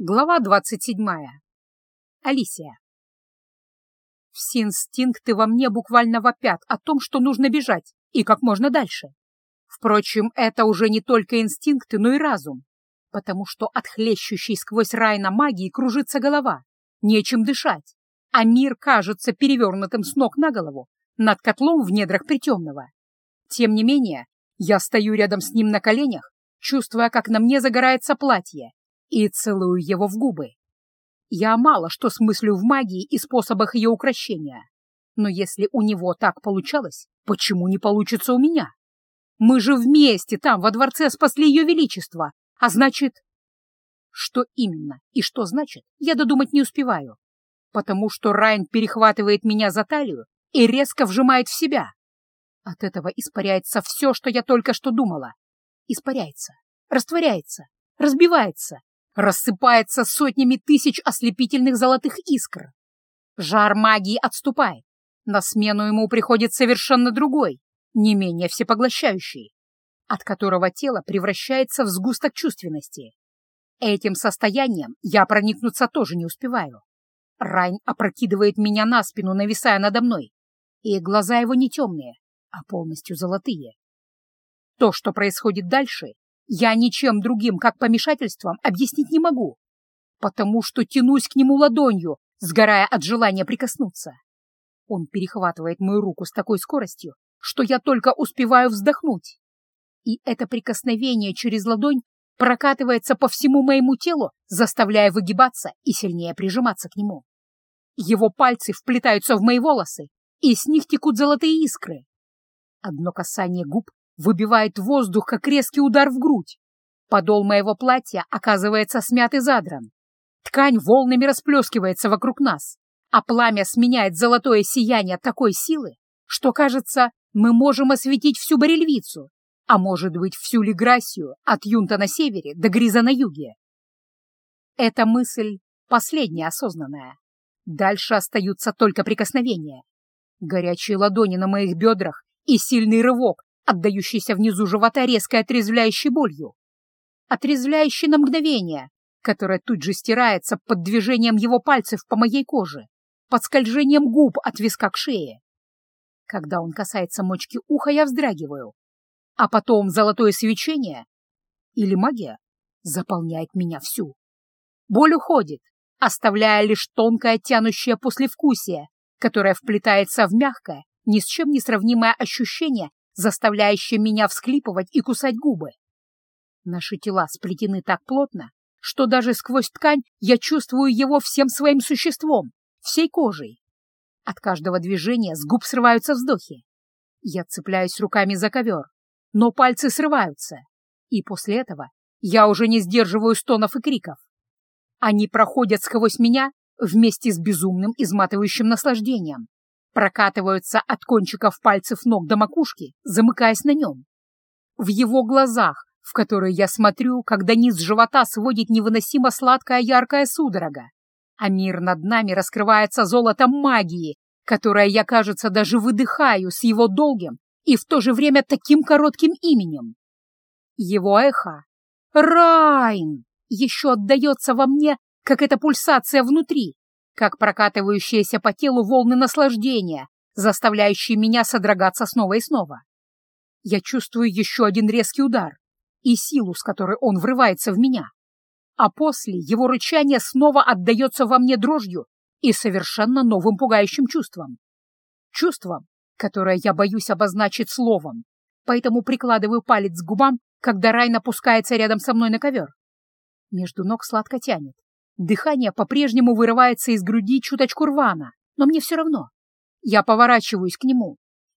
Глава двадцать седьмая. Алисия. Все инстинкты во мне буквально вопят о том, что нужно бежать, и как можно дальше. Впрочем, это уже не только инстинкты, но и разум, потому что от хлещущей сквозь рай на магии кружится голова, нечем дышать, а мир кажется перевернутым с ног на голову над котлом в недрах притемного. Тем не менее, я стою рядом с ним на коленях, чувствуя, как на мне загорается платье, и целую его в губы. Я мало что смыслю в магии и способах ее украшения, но если у него так получалось, почему не получится у меня? Мы же вместе там, во дворце, спасли ее величество, а значит... Что именно и что значит, я додумать не успеваю, потому что Райн перехватывает меня за талию и резко вжимает в себя. От этого испаряется все, что я только что думала. Испаряется, растворяется, разбивается, рассыпается сотнями тысяч ослепительных золотых искр. Жар магии отступает. На смену ему приходит совершенно другой, не менее всепоглощающий, от которого тело превращается в сгусток чувственности. Этим состоянием я проникнуться тоже не успеваю. Райн опрокидывает меня на спину, нависая надо мной, и глаза его не темные, а полностью золотые. То, что происходит дальше, я ничем другим, как помешательством, объяснить не могу, потому что тянусь к нему ладонью, сгорая от желания прикоснуться. Он перехватывает мою руку с такой скоростью, что я только успеваю вздохнуть. И это прикосновение через ладонь прокатывается по всему моему телу, заставляя выгибаться и сильнее прижиматься к нему. Его пальцы вплетаются в мои волосы, и с них текут золотые искры. Одно касание губ выбивает воздух, как резкий удар в грудь. Подол моего платья оказывается смят и задран. Ткань волнами расплескивается вокруг нас, а пламя сменяет золотое сияние такой силы, что, кажется, мы можем осветить всю Борельвицу, а может быть всю Леграсию от Юнта на севере до Гриза на юге. Эта мысль последняя осознанная. Дальше остаются только прикосновения. Горячие ладони на моих бедрах и сильный рывок, отдающийся внизу живота резкой отрезвляющей болью. Отрезвляющей на мгновение, которая тут же стирается под движением его пальцев по моей коже, под скольжением губ от виска к шее. Когда он касается мочки уха, я вздрагиваю, а потом золотое свечение или магия заполняет меня всю. Боль уходит, оставляя лишь тонкое тянущее послевкусие, которое вплетается в мягкое, ни с чем не сравнимое ощущение заставляющее меня всхлипывать и кусать губы. Наши тела сплетены так плотно, что даже сквозь ткань я чувствую его всем своим существом, всей кожей. От каждого движения с губ срываются вздохи. Я цепляюсь руками за ковер, но пальцы срываются, и после этого я уже не сдерживаю стонов и криков. Они проходят сквозь меня вместе с безумным изматывающим наслаждением прокатываются от кончиков пальцев ног до макушки, замыкаясь на нем. В его глазах, в которые я смотрю, когда низ живота сводит невыносимо сладкая яркая судорога, а мир над нами раскрывается золотом магии, которое я, кажется, даже выдыхаю с его долгим и в то же время таким коротким именем. Его эхо «Райн» еще отдается во мне, как эта пульсация внутри, как прокатывающиеся по телу волны наслаждения, заставляющие меня содрогаться снова и снова. Я чувствую еще один резкий удар и силу, с которой он врывается в меня. А после его рычание снова отдается во мне дрожью и совершенно новым пугающим чувством. Чувством, которое я боюсь обозначить словом, поэтому прикладываю палец к губам, когда Райн опускается рядом со мной на ковер. Между ног сладко тянет. Дыхание по-прежнему вырывается из груди чуточку рвано, но мне все равно. Я поворачиваюсь к нему,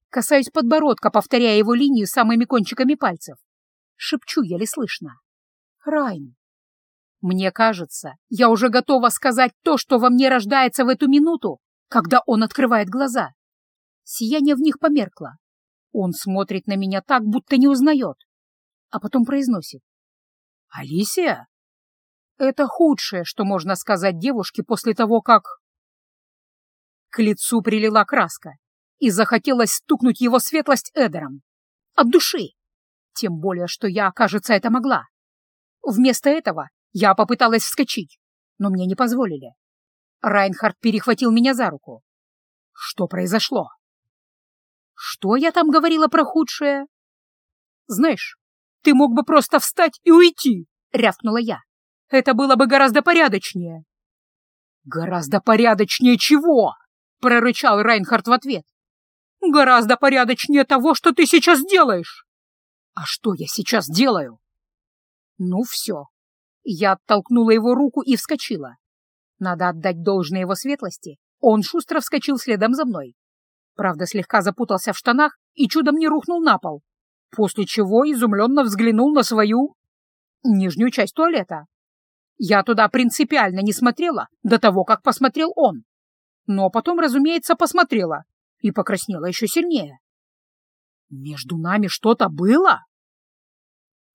касаюсь подбородка, повторяя его линию самыми кончиками пальцев. Шепчу еле слышно. Райн. Мне кажется, я уже готова сказать то, что во мне рождается в эту минуту, когда он открывает глаза. Сияние в них померкло. Он смотрит на меня так, будто не узнает, а потом произносит. «Алисия?» Это худшее, что можно сказать девушке после того, как... К лицу прилила краска, и захотелось стукнуть его светлость Эдером. От души. Тем более, что я, кажется, это могла. Вместо этого я попыталась вскочить, но мне не позволили. Райнхард перехватил меня за руку. Что произошло? Что я там говорила про худшее? Знаешь, ты мог бы просто встать и уйти, рявкнула я. Это было бы гораздо порядочнее. Гораздо порядочнее чего? прорычал Райнхард в ответ. Гораздо порядочнее того, что ты сейчас делаешь. А что я сейчас делаю? Ну все. Я оттолкнула его руку и вскочила. Надо отдать должное его светлости. Он шустро вскочил следом за мной. Правда, слегка запутался в штанах и чудом не рухнул на пол, после чего изумленно взглянул на свою нижнюю часть туалета. Я туда принципиально не смотрела до того, как посмотрел он. Но потом, разумеется, посмотрела и покраснела еще сильнее. Между нами что-то было?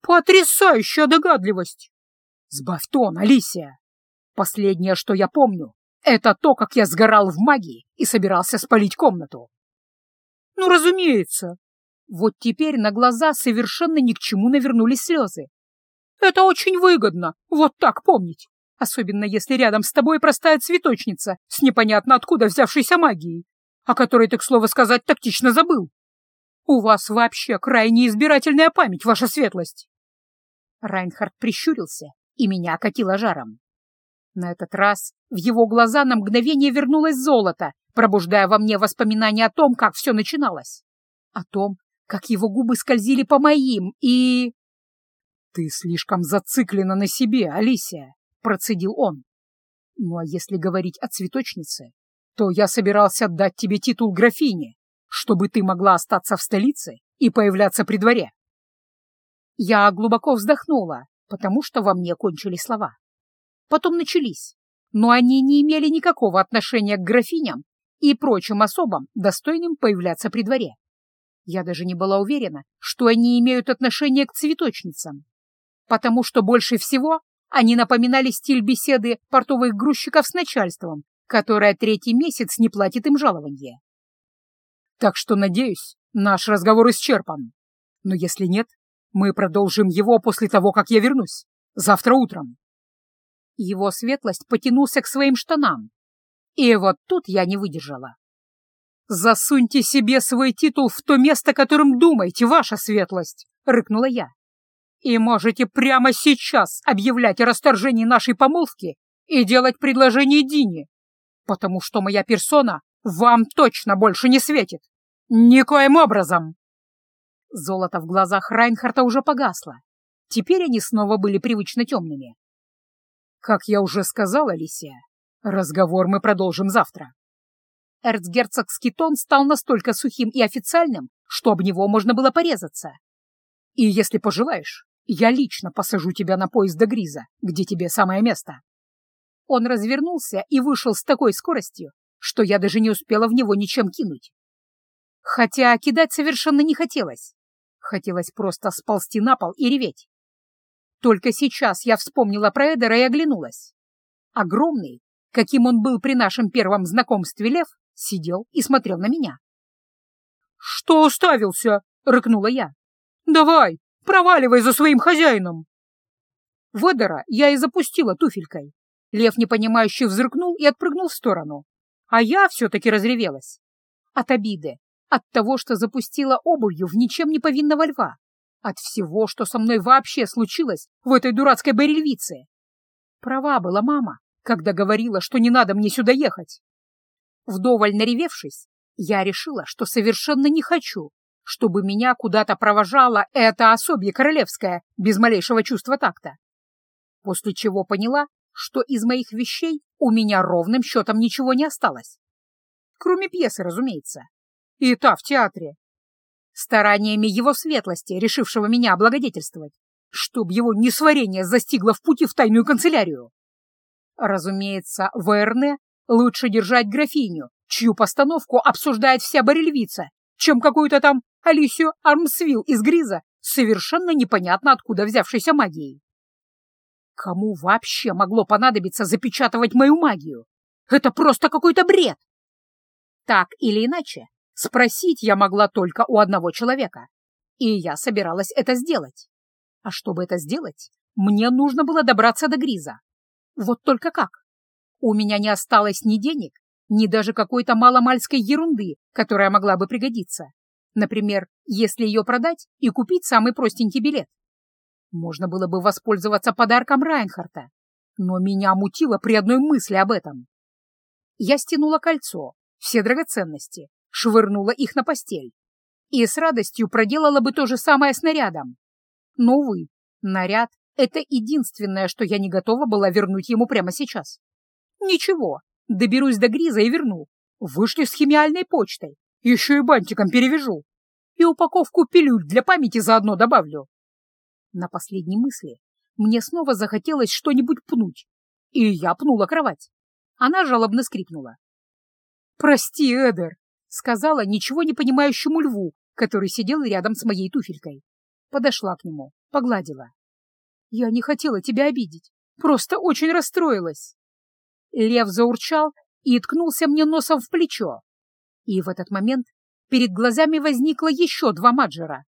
Потрясающая догадливость! Сбавь тон, Алисия! Последнее, что я помню, это то, как я сгорал в магии и собирался спалить комнату. Ну, разумеется. Вот теперь на глаза совершенно ни к чему навернулись слезы. Это очень выгодно, вот так помнить. Особенно если рядом с тобой простая цветочница с непонятно откуда взявшейся магией, о которой ты, к слову сказать, тактично забыл. У вас вообще крайне избирательная память, ваша светлость. Райнхард прищурился, и меня окатило жаром. На этот раз в его глаза на мгновение вернулось золото, пробуждая во мне воспоминания о том, как все начиналось. О том, как его губы скользили по моим, и... «Ты слишком зациклена на себе, Алисия», — процедил он. «Ну а если говорить о цветочнице, то я собирался отдать тебе титул графини, чтобы ты могла остаться в столице и появляться при дворе». Я глубоко вздохнула, потому что во мне кончились слова. Потом начались, но они не имели никакого отношения к графиням и прочим особам, достойным появляться при дворе. Я даже не была уверена, что они имеют отношение к цветочницам, потому что больше всего они напоминали стиль беседы портовых грузчиков с начальством, которое третий месяц не платит им жалование. Так что, надеюсь, наш разговор исчерпан. Но если нет, мы продолжим его после того, как я вернусь, завтра утром. Его светлость потянулся к своим штанам. И вот тут я не выдержала. «Засуньте себе свой титул в то место, которым думаете, ваша светлость!» — рыкнула я. «И можете прямо сейчас объявлять о расторжении нашей помолвки и делать предложение Дине, потому что моя персона вам точно больше не светит. Никоим образом!» Золото в глазах Райнхарта уже погасло. Теперь они снова были привычно темными. Как я уже сказала, Алисия, разговор мы продолжим завтра. Эрцгерцогский тон стал настолько сухим и официальным, что об него можно было порезаться. И если пожелаешь, я лично посажу тебя на поезд до Гриза, где тебе самое место. Он развернулся и вышел с такой скоростью, что я даже не успела в него ничем кинуть. Хотя кидать совершенно не хотелось. Хотелось просто сползти на пол и реветь. Только сейчас я вспомнила про Эдера и оглянулась. Огромный, каким он был при нашем первом знакомстве лев, сидел и смотрел на меня. «Что уставился?» — рыкнула я. «Давай, проваливай за своим хозяином!» В Эдера я и запустила туфелькой. Лев непонимающе взрыкнул и отпрыгнул в сторону. А я все-таки разревелась. От обиды, от того, что запустила обувью в ничем не повинного льва. От всего, что со мной вообще случилось в этой дурацкой барельвице. Права была мама, когда говорила, что не надо мне сюда ехать. Вдоволь наревевшись, я решила, что совершенно не хочу, чтобы меня куда-то провожала эта особья королевская без малейшего чувства такта. После чего поняла, что из моих вещей у меня ровным счетом ничего не осталось. Кроме пьесы, разумеется. И та в театре, стараниями его светлости, решившего меня облагодетельствовать, чтоб его несварение застигло в пути в тайную канцелярию. Разумеется, в Эрне лучше держать графиню, чью постановку обсуждает вся барельвица, чем какую-то там Алисию Армсвилл из Гриза, совершенно непонятно откуда взявшейся магией. Кому вообще могло понадобиться запечатывать мою магию? Это просто какой-то бред! Так или иначе, Спросить я могла только у одного человека, и я собиралась это сделать. А чтобы это сделать, мне нужно было добраться до Гриза. Вот только как? У меня не осталось ни денег, ни даже какой-то маломальской ерунды, которая могла бы пригодиться. Например, если ее продать и купить самый простенький билет. Можно было бы воспользоваться подарком Райнхарта, но меня мутило при одной мысли об этом. Я стянула кольцо, все драгоценности, швырнула их на постель и с радостью проделала бы то же самое с нарядом. Но, увы, наряд — это единственное, что я не готова была вернуть ему прямо сейчас. Ничего, доберусь до Гриза и верну. Вышли с химиальной почтой, еще и бантиком перевяжу. И упаковку пилюль для памяти заодно добавлю. На последней мысли мне снова захотелось что-нибудь пнуть, и я пнула кровать. Она жалобно скрипнула. «Прости, Эдер», — сказала ничего не понимающему льву, который сидел рядом с моей туфелькой. Подошла к нему, погладила. «Я не хотела тебя обидеть, просто очень расстроилась». Лев заурчал и ткнулся мне носом в плечо. И в этот момент перед глазами возникло еще два маджера.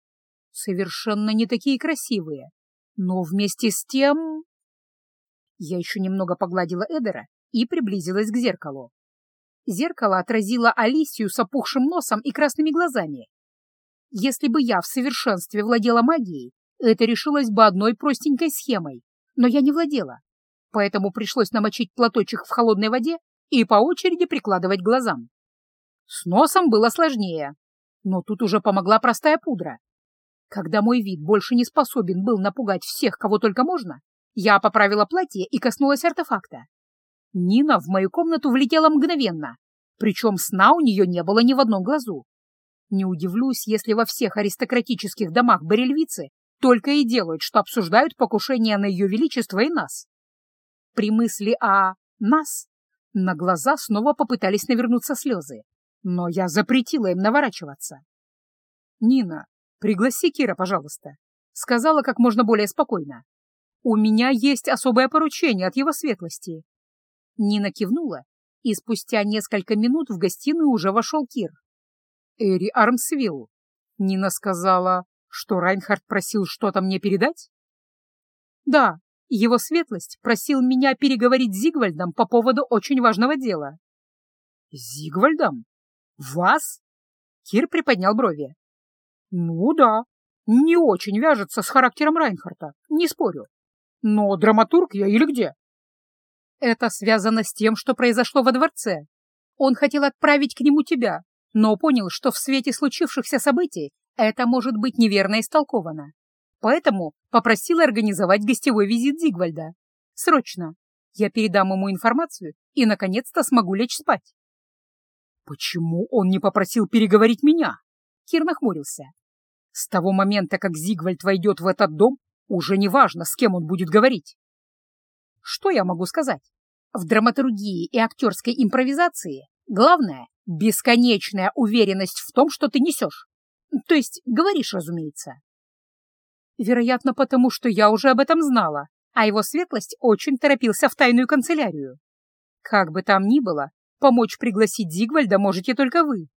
Совершенно не такие красивые, но вместе с тем... Я еще немного погладила Эдера и приблизилась к зеркалу. Зеркало отразило Алисию с опухшим носом и красными глазами. Если бы я в совершенстве владела магией, это решилось бы одной простенькой схемой, но я не владела, поэтому пришлось намочить платочек в холодной воде и по очереди прикладывать глазам. С носом было сложнее, но тут уже помогла простая пудра. Когда мой вид больше не способен был напугать всех, кого только можно, я поправила платье и коснулась артефакта. Нина в мою комнату влетела мгновенно, причем сна у нее не было ни в одном глазу. Не удивлюсь, если во всех аристократических домах Барельвицы только и делают, что обсуждают покушение на ее величество и нас. При мысли о «нас» на глаза снова попытались навернуться слезы, но я запретила им наворачиваться. «Нина, пригласи Кира, пожалуйста», — сказала как можно более спокойно. «У меня есть особое поручение от его светлости, Нина кивнула, и спустя несколько минут в гостиную уже вошел Кир. «Эри Армсвилл», — Нина сказала, что Райнхард просил что-то мне передать? «Да, его светлость просил меня переговорить с Зигвальдом по поводу очень важного дела». «Зигвальдом? Вас?» Кир приподнял брови. «Ну да, не очень вяжется с характером Райнхарта, не спорю. Но драматург я или где?» Это связано с тем, что произошло во дворце. Он хотел отправить к нему тебя, но понял, что в свете случившихся событий это может быть неверно истолковано. Поэтому попросил организовать гостевой визит Зигвальда. Срочно. Я передам ему информацию и, наконец-то, смогу лечь спать. Почему он не попросил переговорить меня? Кир нахмурился. С того момента, как Зигвальд войдет в этот дом, уже не важно, с кем он будет говорить. Что я могу сказать? В драматургии и актерской импровизации главное — бесконечная уверенность в том, что ты несешь. То есть говоришь, разумеется. Вероятно, потому что я уже об этом знала, а его светлость очень торопился в тайную канцелярию. Как бы там ни было, помочь пригласить Зигвальда можете только вы.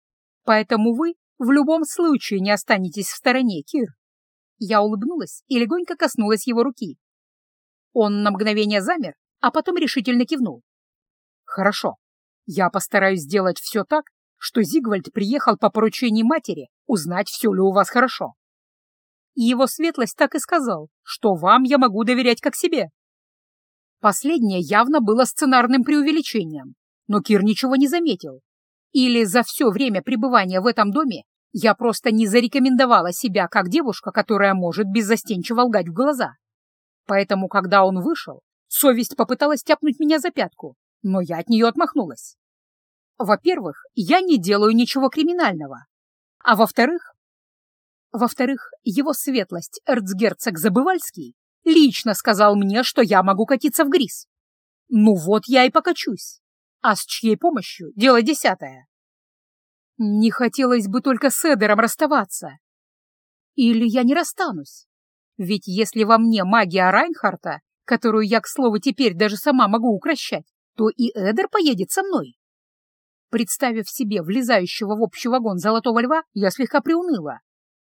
Поэтому вы в любом случае не останетесь в стороне, Кир. Я улыбнулась и легонько коснулась его руки. Он на мгновение замер, а потом решительно кивнул. «Хорошо. Я постараюсь сделать все так, что Зигвальд приехал по поручению матери узнать, все ли у вас хорошо. И его светлость так и сказал, что вам я могу доверять как себе». Последнее явно было сценарным преувеличением, но Кир ничего не заметил. Или за все время пребывания в этом доме я просто не зарекомендовала себя как девушка, которая может беззастенчиво лгать в глаза. Поэтому, когда он вышел, совесть попыталась тяпнуть меня за пятку, но я от нее отмахнулась. Во-первых, я не делаю ничего криминального. А во-вторых... Во-вторых, его светлость, эрцгерцог Забывальский, лично сказал мне, что я могу катиться в грис. Ну вот я и покачусь. А с чьей помощью — дело десятое. Не хотелось бы только с Эдером расставаться. Или я не расстанусь. Ведь если во мне магия Райнхарта, которую я, к слову, теперь даже сама могу укращать, то и Эдер поедет со мной. Представив себе влезающего в общий вагон Золотого Льва, я слегка приуныла.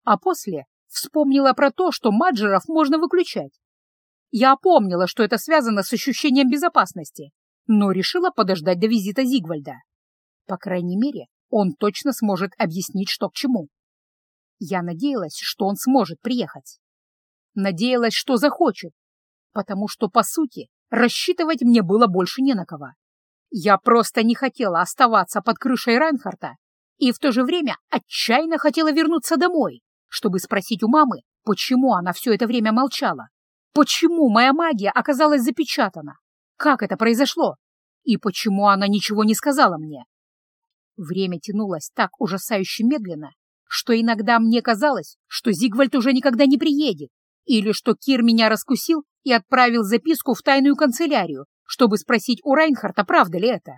А после вспомнила про то, что маджеров можно выключать. Я помнила, что это связано с ощущением безопасности, но решила подождать до визита Зигвальда. По крайней мере, он точно сможет объяснить, что к чему. Я надеялась, что он сможет приехать. Надеялась, что захочет, потому что, по сути, рассчитывать мне было больше не на кого. Я просто не хотела оставаться под крышей Райнхарта и в то же время отчаянно хотела вернуться домой, чтобы спросить у мамы, почему она все это время молчала, почему моя магия оказалась запечатана, как это произошло и почему она ничего не сказала мне. Время тянулось так ужасающе медленно, что иногда мне казалось, что Зигвальд уже никогда не приедет, или что Кир меня раскусил и отправил записку в тайную канцелярию, чтобы спросить у Райнхарта, правда ли это.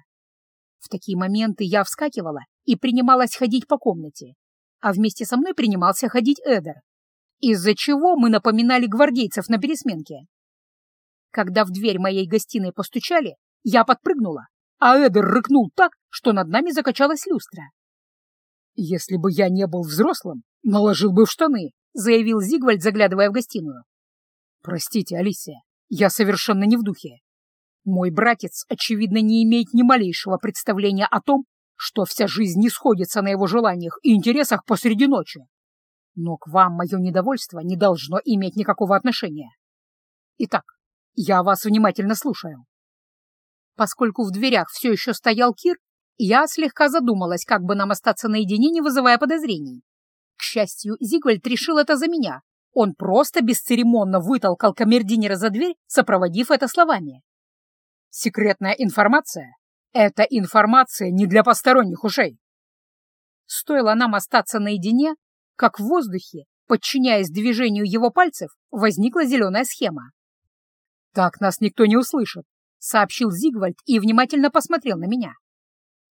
В такие моменты я вскакивала и принималась ходить по комнате, а вместе со мной принимался ходить Эдер, из-за чего мы напоминали гвардейцев на пересменке. Когда в дверь моей гостиной постучали, я подпрыгнула, а Эдер рыкнул так, что над нами закачалась люстра. «Если бы я не был взрослым, наложил бы в штаны», — заявил Зигвальд, заглядывая в гостиную. «Простите, Алисия, я совершенно не в духе. Мой братец, очевидно, не имеет ни малейшего представления о том, что вся жизнь не сходится на его желаниях и интересах посреди ночи. Но к вам мое недовольство не должно иметь никакого отношения. Итак, я вас внимательно слушаю. Поскольку в дверях все еще стоял Кир, я слегка задумалась, как бы нам остаться наедине, не вызывая подозрений. К счастью, Зигвальд решил это за меня. Он просто бесцеремонно вытолкал камердинера за дверь, сопроводив это словами. «Секретная информация — это информация не для посторонних ушей». Стоило нам остаться наедине, как в воздухе, подчиняясь движению его пальцев, возникла зеленая схема. «Так нас никто не услышит», — сообщил Зигвальд и внимательно посмотрел на меня.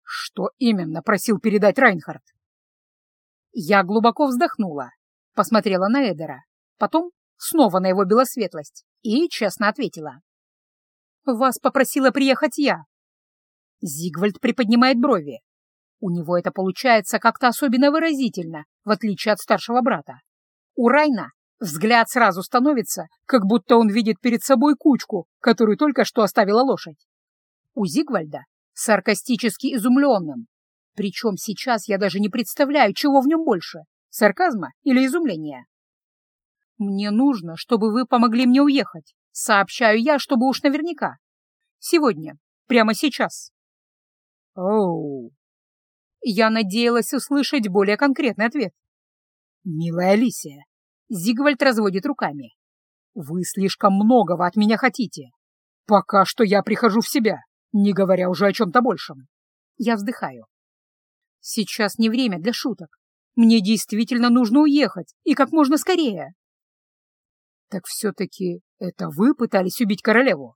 «Что именно просил передать Райнхард?» Я глубоко вздохнула, посмотрела на Эдера, потом снова на его белосветлость и честно ответила. «Вас попросила приехать я». Зигвальд приподнимает брови. У него это получается как-то особенно выразительно, в отличие от старшего брата. У Райна взгляд сразу становится, как будто он видит перед собой кучку, которую только что оставила лошадь. У Зигвальда саркастически изумленным. Причем сейчас я даже не представляю, чего в нем больше — сарказма или изумления. «Мне нужно, чтобы вы помогли мне уехать», — сообщаю я, чтобы уж наверняка. «Сегодня, прямо сейчас». «Оу». Я надеялась услышать более конкретный ответ. «Милая Алисия», — Зигвальд разводит руками, — «вы слишком многого от меня хотите. Пока что я прихожу в себя не говоря уже о чем-то большем. Я вздыхаю. Сейчас не время для шуток. Мне действительно нужно уехать, и как можно скорее. Так все-таки это вы пытались убить королеву?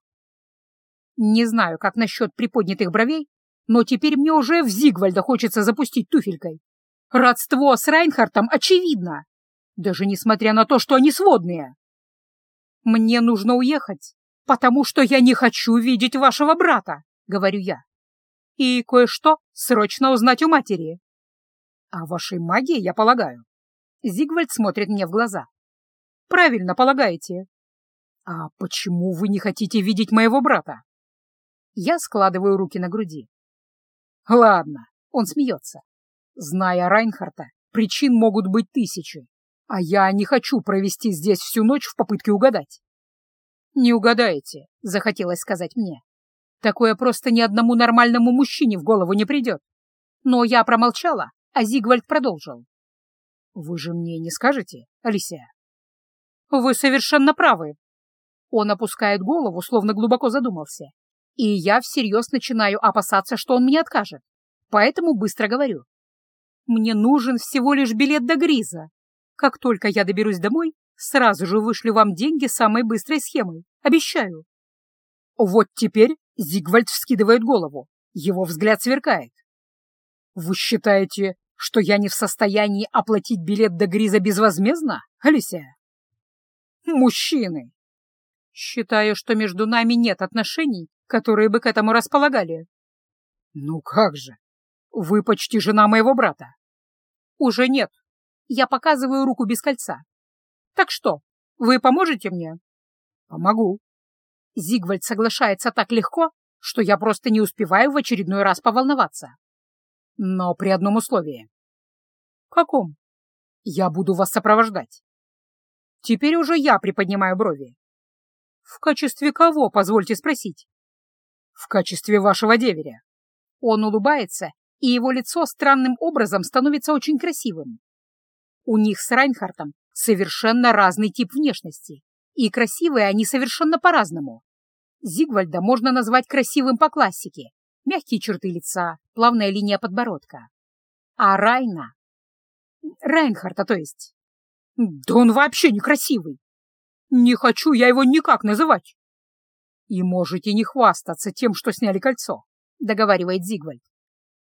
Не знаю, как насчет приподнятых бровей, но теперь мне уже в Зигвальда хочется запустить туфелькой. Родство с Райнхартом очевидно, даже несмотря на то, что они сводные. Мне нужно уехать, «Потому что я не хочу видеть вашего брата», — говорю я. «И кое-что срочно узнать у матери». «О вашей магии, я полагаю». Зигвальд смотрит мне в глаза. «Правильно полагаете». «А почему вы не хотите видеть моего брата?» Я складываю руки на груди. «Ладно», — он смеется. «Зная Райнхарта, причин могут быть тысячи, а я не хочу провести здесь всю ночь в попытке угадать. «Не угадаете», — захотелось сказать мне. «Такое просто ни одному нормальному мужчине в голову не придет». Но я промолчала, а Зигвальд продолжил. «Вы же мне не скажете, Алисия?» «Вы совершенно правы». Он опускает голову, словно глубоко задумался. И я всерьез начинаю опасаться, что он мне откажет. Поэтому быстро говорю. «Мне нужен всего лишь билет до Гриза. Как только я доберусь домой, Сразу же вышлю вам деньги самой быстрой схемой. Обещаю. Вот теперь Зигвальд вскидывает голову. Его взгляд сверкает. Вы считаете, что я не в состоянии оплатить билет до Гриза безвозмездно, Алисия? Мужчины. Считаю, что между нами нет отношений, которые бы к этому располагали. Ну как же? Вы почти жена моего брата. Уже нет. Я показываю руку без кольца. Так что, вы поможете мне?» Помогу. Зигвальд соглашается так легко, что я просто не успеваю в очередной раз поволноваться. Но при одном условии. Каком? Я буду вас сопровождать. Теперь уже я приподнимаю брови. В качестве кого, позвольте спросить? В качестве вашего деверя. Он улыбается, и его лицо странным образом становится очень красивым. У них с Райнхартом совершенно разный тип внешности, и красивые они совершенно по-разному. Зигвальда можно назвать красивым по классике. Мягкие черты лица, плавная линия подбородка. А Райна... Райнхарта, то есть. Да он вообще некрасивый. Не хочу я его никак называть. И можете не хвастаться тем, что сняли кольцо, договаривает Зигвальд.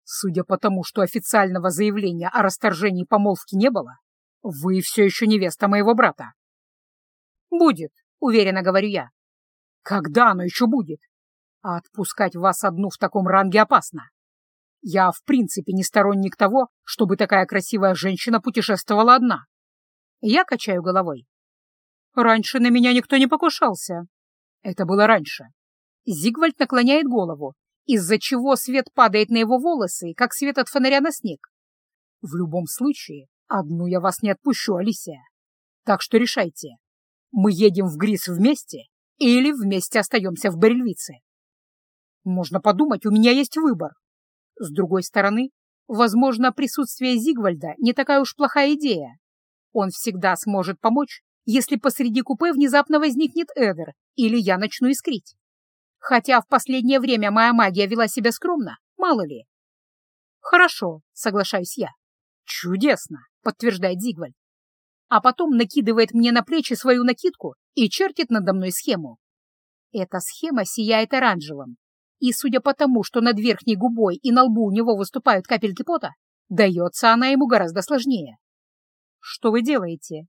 Судя по тому, что официального заявления о расторжении помолвки не было, вы все еще невеста моего брата. Будет, уверенно говорю я. Когда оно еще будет? А отпускать вас одну в таком ранге опасно. Я в принципе не сторонник того, чтобы такая красивая женщина путешествовала одна. Я качаю головой. Раньше на меня никто не покушался. Это было раньше. Зигвальд наклоняет голову, из-за чего свет падает на его волосы, как свет от фонаря на снег. В любом случае, одну я вас не отпущу, Алисия. Так что решайте, мы едем в Грис вместе или вместе остаемся в Барельвице. Можно подумать, у меня есть выбор. С другой стороны, возможно, присутствие Зигвальда не такая уж плохая идея. Он всегда сможет помочь, если посреди купе внезапно возникнет Эдер или я начну искрить. Хотя в последнее время моя магия вела себя скромно, мало ли. Хорошо, соглашаюсь я. Чудесно, подтверждает Зигвальд. А потом накидывает мне на плечи свою накидку и чертит надо мной схему. Эта схема сияет оранжевым, и, судя по тому, что над верхней губой и на лбу у него выступают капельки пота, дается она ему гораздо сложнее. Что вы делаете?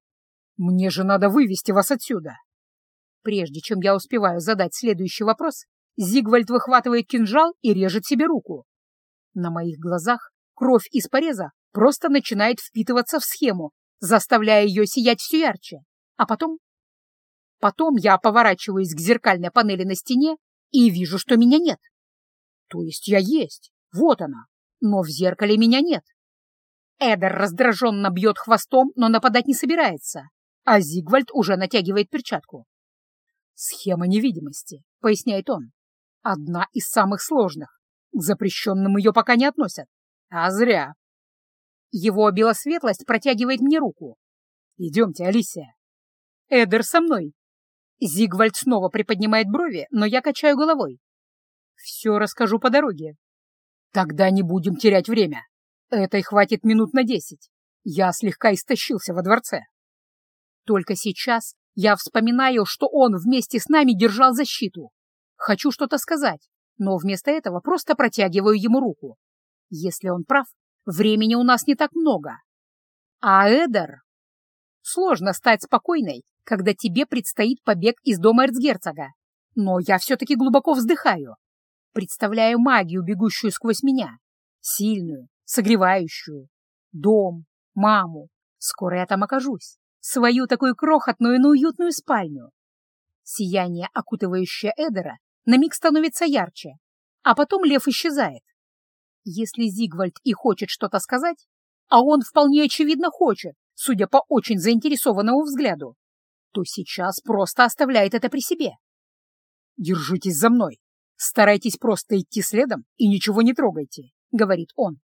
Мне же надо вывести вас отсюда. Прежде чем я успеваю задать следующий вопрос, Зигвальд выхватывает кинжал и режет себе руку. На моих глазах кровь из пореза просто начинает впитываться в схему, заставляя ее сиять все ярче. А потом... Потом я поворачиваюсь к зеркальной панели на стене и вижу, что меня нет. То есть я есть, вот она, но в зеркале меня нет. Эдер раздраженно бьет хвостом, но нападать не собирается, а Зигвальд уже натягивает перчатку. «Схема невидимости», — поясняет он. «Одна из самых сложных. К запрещенным ее пока не относят. А зря». Его белосветлость протягивает мне руку. «Идемте, Алисия». «Эдер со мной». Зигвальд снова приподнимает брови, но я качаю головой. «Все расскажу по дороге». «Тогда не будем терять время. Этой хватит минут на десять. Я слегка истощился во дворце». Только сейчас я вспоминаю, что он вместе с нами держал защиту. Хочу что-то сказать, но вместо этого просто протягиваю ему руку. Если он прав, времени у нас не так много. А Эдер... Сложно стать спокойной, когда тебе предстоит побег из дома эрцгерцога. Но я все-таки глубоко вздыхаю. Представляю магию, бегущую сквозь меня. Сильную, согревающую. Дом, маму. Скоро я там окажусь свою такую крохотную, но уютную спальню. Сияние, окутывающее Эдера, на миг становится ярче, а потом лев исчезает. Если Зигвальд и хочет что-то сказать, а он вполне очевидно хочет, судя по очень заинтересованному взгляду, то сейчас просто оставляет это при себе. «Держитесь за мной, старайтесь просто идти следом и ничего не трогайте», — говорит он.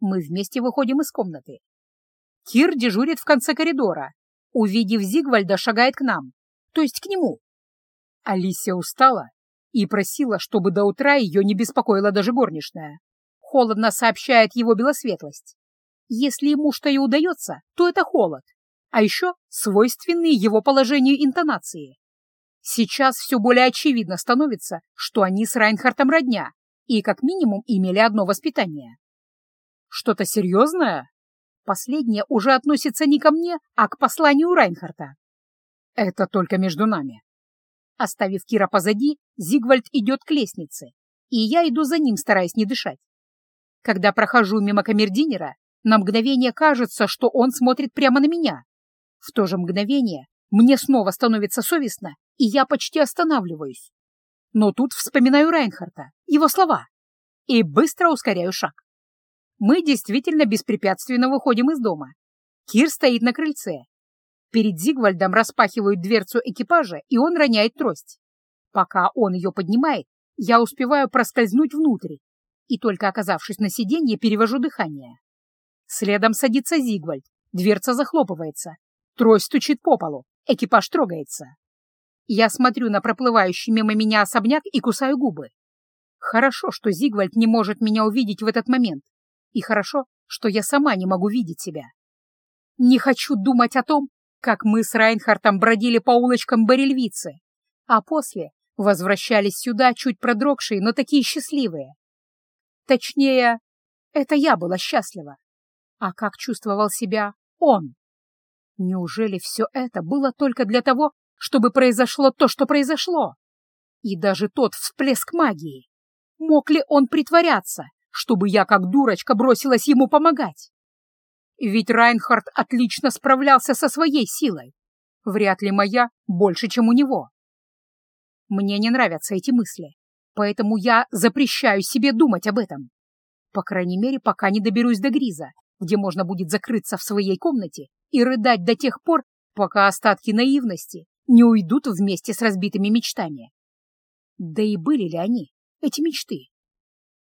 Мы вместе выходим из комнаты. Кир дежурит в конце коридора, увидев Зигвальда, шагает к нам, то есть к нему. Алисия устала и просила, чтобы до утра ее не беспокоила даже горничная. Холодно сообщает его белосветлость. Если ему что и удается, то это холод, а еще свойственные его положению интонации. Сейчас все более очевидно становится, что они с Райнхартом родня и как минимум имели одно воспитание. «Что-то серьезное?» Последнее уже относится не ко мне, а к посланию Райнхарта. Это только между нами. Оставив Кира позади, Зигвальд идет к лестнице, и я иду за ним, стараясь не дышать. Когда прохожу мимо камердинера, на мгновение кажется, что он смотрит прямо на меня. В то же мгновение Мне снова становится совестно, и я почти останавливаюсь. Но тут вспоминаю Райнхарта, его слова, и быстро ускоряю шаг. Мы действительно беспрепятственно выходим из дома. Кир стоит на крыльце. Перед Зигвальдом распахивают дверцу экипажа, и он роняет трость. Пока он ее поднимает, я успеваю проскользнуть внутрь, и только оказавшись на сиденье, перевожу дыхание. Следом садится Зигвальд, дверца захлопывается, трость стучит по полу, экипаж трогается. Я смотрю на проплывающий мимо меня особняк и кусаю губы. Хорошо, что Зигвальд не может меня увидеть в этот момент, и хорошо, что я сама не могу видеть себя. Не хочу думать о том, как мы с Райнхартом бродили по улочкам Барельвицы, а после возвращались сюда чуть продрогшие, но такие счастливые. Точнее, это я была счастлива. А как чувствовал себя он? Неужели все это было только для того, чтобы произошло то, что произошло? И даже тот всплеск магии. Мог ли он притворяться, чтобы я, как дурочка, бросилась ему помогать? Ведь Райнхард отлично справлялся со своей силой. Вряд ли моя больше, чем у него. Мне не нравятся эти мысли, поэтому я запрещаю себе думать об этом. По крайней мере, пока не доберусь до Гриза, где можно будет закрыться в своей комнате и рыдать до тех пор, пока остатки наивности не уйдут вместе с разбитыми мечтами. Да и были ли они, эти мечты?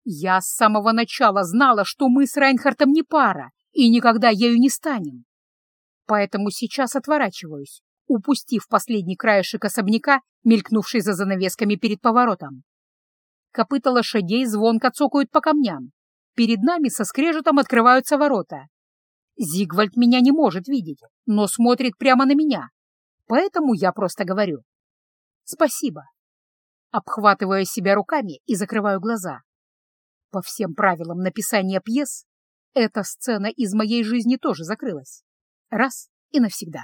Я с самого начала знала, что мы с Райнхартом не пара и никогда ею не станем. Поэтому сейчас отворачиваюсь, упустив последний краешек особняка, мелькнувший за занавесками перед поворотом. Копыта лошадей звонко цокают по камням. Перед нами со скрежетом открываются ворота. Зигвальд меня не может видеть, но смотрит прямо на меня. Поэтому я просто говорю «Спасибо». Обхватывая себя руками и закрываю глаза. По всем правилам написания пьес, эта сцена из моей жизни тоже закрылась. Раз и навсегда.